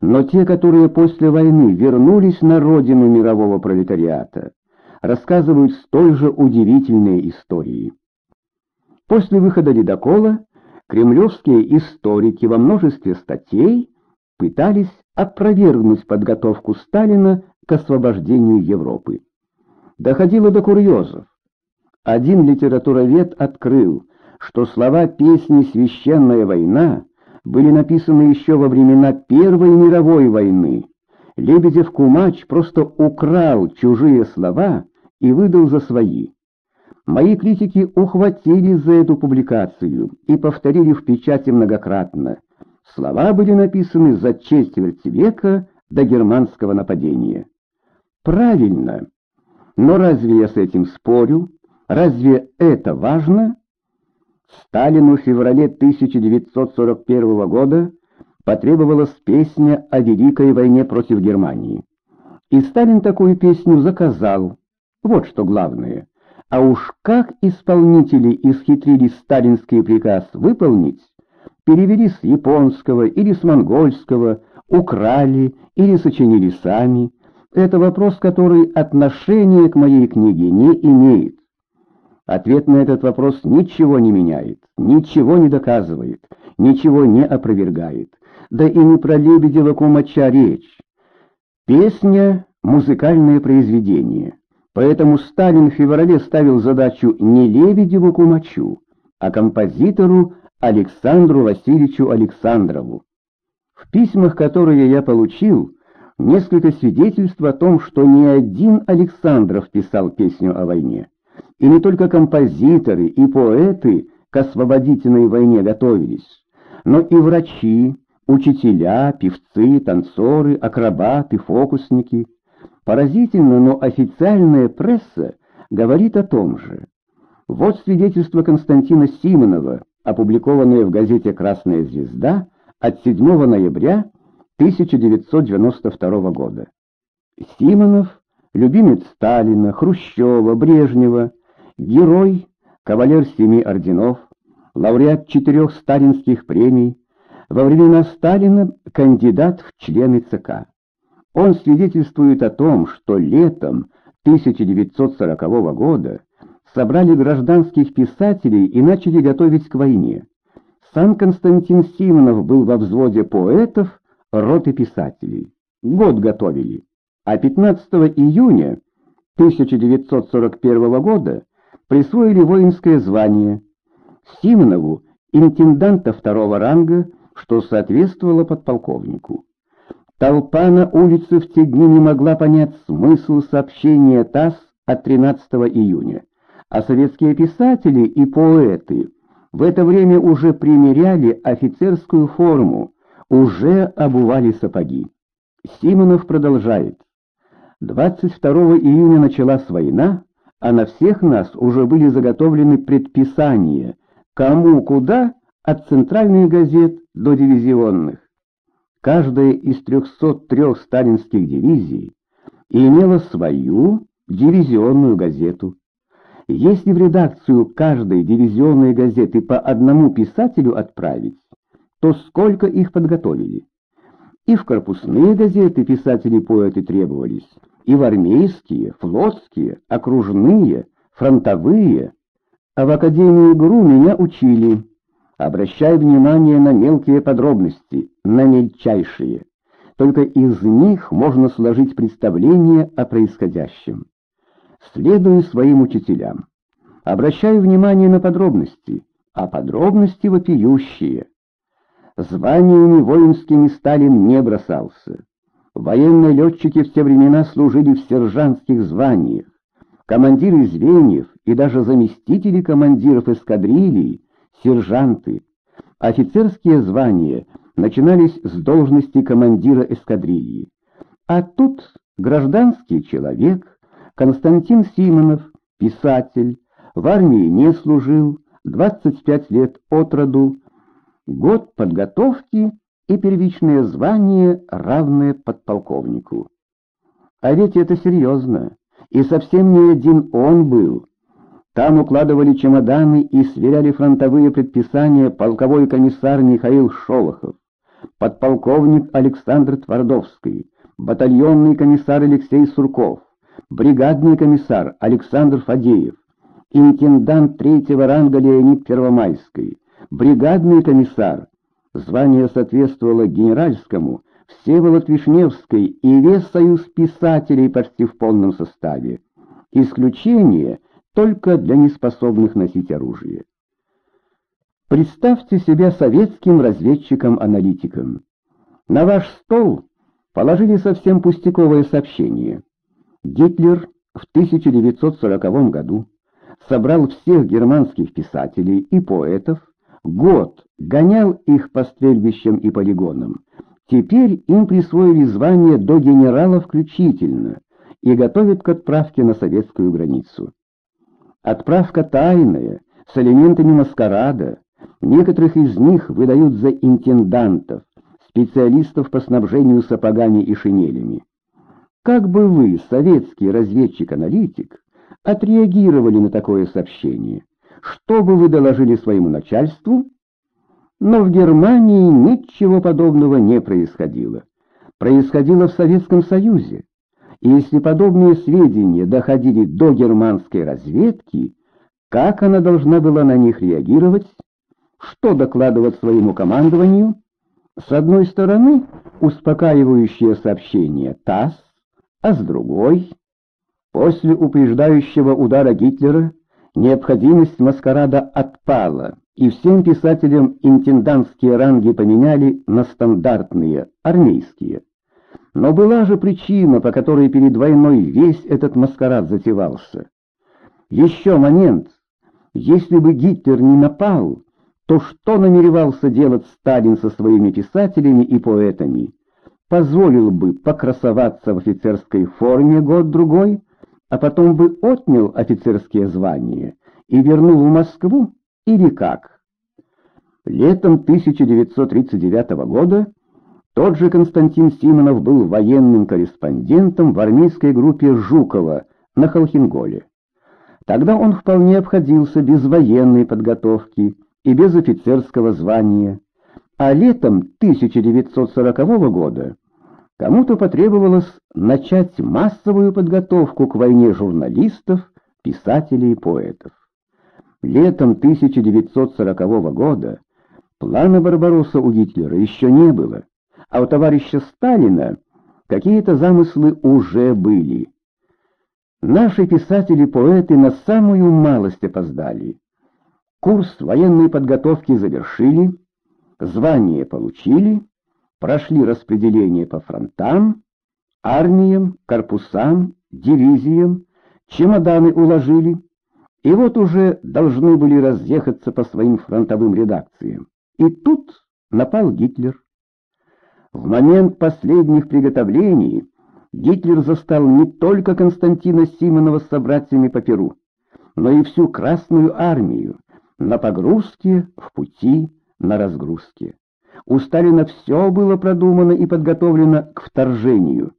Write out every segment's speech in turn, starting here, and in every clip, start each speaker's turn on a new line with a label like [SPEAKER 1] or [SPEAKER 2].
[SPEAKER 1] но те, которые после войны вернулись на родину мирового пролетариата, рассказывают столь же удивительные истории. После выхода ледокола кремлевские историки во множестве статей пытались опровергнуть подготовку Сталина к освобождению Европы. Доходило до курьезов. Один литературовед открыл, что слова песни «Священная война» были написаны еще во времена Первой мировой войны. Лебедев-Кумач просто украл чужие слова и выдал за свои. Мои критики ухватились за эту публикацию и повторили в печати многократно. Слова были написаны за четверть века до германского нападения. Правильно. Но разве я с этим спорю? Разве это важно? Сталину в феврале 1941 года потребовалась песня о Великой войне против Германии. И Сталин такую песню заказал. Вот что главное. А уж как исполнители исхитрились сталинский приказ выполнить, перевели с японского или с монгольского, украли или сочинили сами, это вопрос, который отношения к моей книге не имеет. Ответ на этот вопрос ничего не меняет, ничего не доказывает, ничего не опровергает. Да и не про Лебедева Кумача речь. Песня — музыкальное произведение. Поэтому Сталин в феврале ставил задачу не Лебедеву Кумачу, а композитору Александру Васильевичу Александрову. В письмах, которые я получил, несколько свидетельств о том, что не один Александров писал песню о войне. И не только композиторы и поэты к освободительной войне готовились, но и врачи, учителя, певцы, танцоры, акробаты, фокусники. Поразительно, но официальная пресса говорит о том же. Вот свидетельство Константина Симонова, опубликованное в газете «Красная звезда» от 7 ноября 1992 года. Симонов, любимец Сталина, Хрущева, Брежнева, Герой, кавалер семи орденов, лауреат четырех сталинских премий, во времена Сталина кандидат в члены ЦК. Он свидетельствует о том, что летом 1940 года собрали гражданских писателей и начали готовить к войне. Сам Константин Симонов был во взводе поэтов, роты писателей. Год готовили. А 15 июня 1941 года присвоили воинское звание Симонову, интенданта второго ранга, что соответствовало подполковнику. Толпа на улице в те дни не могла понять смысл сообщения ТАСС от 13 июня, а советские писатели и поэты в это время уже примеряли офицерскую форму, уже обували сапоги. Симонов продолжает. 22 июня началась война, а на всех нас уже были заготовлены предписания, кому куда, от центральных газет до дивизионных. Каждая из 303 сталинских дивизий имела свою дивизионную газету. Если в редакцию каждой дивизионной газеты по одному писателю отправить, то сколько их подготовили? И в корпусные газеты писатели-поэты требовались, и в армейские, флотские, окружные, фронтовые. А в Академии ГРУ меня учили. Обращай внимание на мелкие подробности, на мельчайшие. Только из них можно сложить представление о происходящем. Следую своим учителям. Обращаю внимание на подробности, а подробности вопиющие. Званиями воинскими Сталин не бросался. Военные летчики в те времена служили в сержантских званиях. Командиры звеньев и даже заместители командиров эскадрилий, сержанты. Офицерские звания начинались с должности командира эскадрильи. А тут гражданский человек, Константин Симонов, писатель, в армии не служил, 25 лет от роду, год подготовки и первичное звание, равное подполковнику. А ведь это серьезно, и совсем не один он был. Там укладывали чемоданы и сверяли фронтовые предписания полковой комиссар Михаил Шолохов. подполковник Александр Твардовский, батальонный комиссар Алексей Сурков, бригадный комиссар Александр Фадеев, интендант третьего ранга Леонид Первомайский, бригадный комиссар, звание соответствовало генеральскому, Всеволод Вишневский и весь союз писателей почти в полном составе. Исключение только для неспособных носить оружие. Представьте себя советским разведчиком-аналитиком. На ваш стол положили совсем пустяковое сообщение. Гитлер в 1940 году собрал всех германских писателей и поэтов, год гонял их по стрельбищам и полигонам. Теперь им присвоили звание до генерала включительно и готовят к отправке на советскую границу. Отправка тайная, с элементами маскарада, некоторых из них выдают за интендантов, специалистов по снабжению сапогами и шинелями. Как бы вы, советский разведчик-аналитик, отреагировали на такое сообщение? Что бы вы доложили своему начальству? Но в Германии ничего подобного не происходило. Происходило в Советском Союзе. И если подобные сведения доходили до германской разведки, как она должна была на них реагировать? Что докладывать своему командованию? С одной стороны, успокаивающее сообщение ТАСС, а с другой, после упреждающего удара Гитлера, необходимость маскарада отпала, и всем писателям интендантские ранги поменяли на стандартные, армейские. Но была же причина, по которой перед войной весь этот маскарад затевался. Еще момент. Если бы Гитлер не напал, то что намеревался делать Сталин со своими писателями и поэтами? Позволил бы покрасоваться в офицерской форме год-другой, а потом бы отнял офицерские звания и вернул в Москву, или как? Летом 1939 года тот же Константин Симонов был военным корреспондентом в армейской группе Жукова на Холхенголе. Тогда он вполне обходился без военной подготовки и без офицерского звания, а летом 1940 года кому-то потребовалось начать массовую подготовку к войне журналистов, писателей и поэтов. Летом 1940 года плана Барбаросса у Гитлера еще не было, а у товарища Сталина какие-то замыслы уже были. Наши писатели-поэты на самую малость опоздали. Курс военной подготовки завершили, звание получили, прошли распределение по фронтам, армиям, корпусам, дивизиям, чемоданы уложили, и вот уже должны были разъехаться по своим фронтовым редакциям. И тут напал Гитлер. В момент последних приготовлений Гитлер застал не только Константина Симонова с собратьями по Перу, но и всю Красную Армию на погрузке, в пути, на разгрузке. У Сталина все было продумано и подготовлено к вторжению.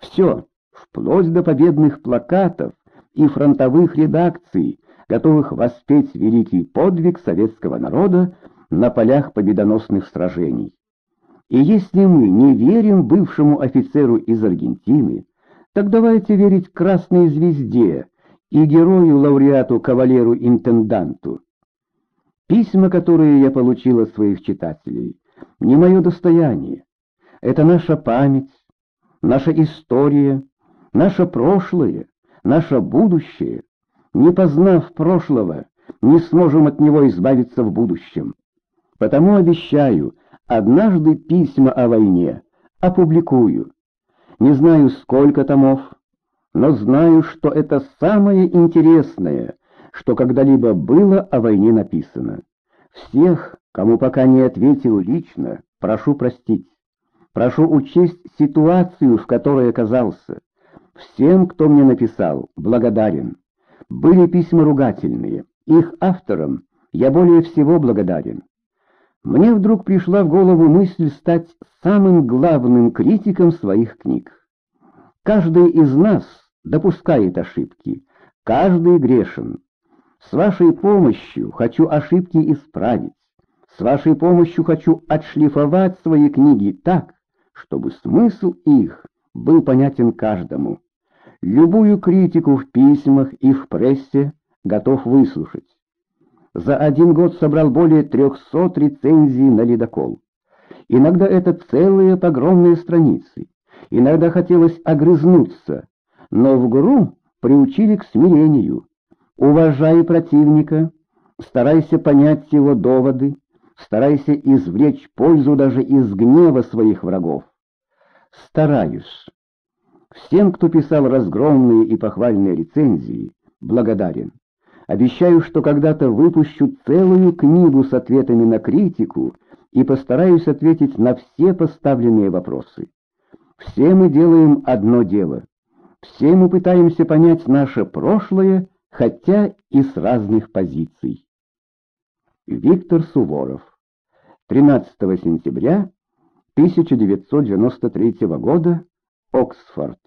[SPEAKER 1] Все, вплоть до победных плакатов и фронтовых редакций, готовых воспеть великий подвиг советского народа на полях победоносных сражений. И если мы не верим бывшему офицеру из Аргентины, так давайте верить Красной Звезде и герою-лауреату кавалеру-интенданту. Письма, которые я получил от своих читателей, не мое достояние. Это наша память, наша история, наше прошлое, наше будущее. Не познав прошлого, не сможем от него избавиться в будущем. Потому обещаю, однажды письма о войне опубликую. Не знаю, сколько томов, но знаю, что это самое интересное, что когда-либо было о войне написано. Всех, кому пока не ответил лично, прошу простить. Прошу учесть ситуацию, в которой оказался. Всем, кто мне написал, благодарен. Были письма ругательные. Их авторам я более всего благодарен. Мне вдруг пришла в голову мысль стать самым главным критиком своих книг. Каждый из нас допускает ошибки, каждый грешен. С вашей помощью хочу ошибки исправить. С вашей помощью хочу отшлифовать свои книги так, чтобы смысл их был понятен каждому. Любую критику в письмах и в прессе готов выслушать. За один год собрал более трехсот рецензий на ледокол. Иногда это целые погромные страницы. Иногда хотелось огрызнуться, но в ГРУ приучили к смирению. Уважай противника, старайся понять его доводы, старайся извлечь пользу даже из гнева своих врагов. Стараюсь. Всем, кто писал разгромные и похвальные рецензии, благодарен. Обещаю, что когда-то выпущу целую книгу с ответами на критику и постараюсь ответить на все поставленные вопросы. Все мы делаем одно дело. Все мы пытаемся понять наше прошлое, хотя и с разных позиций. Виктор Суворов. 13 сентября 1993 года. Оксфорд.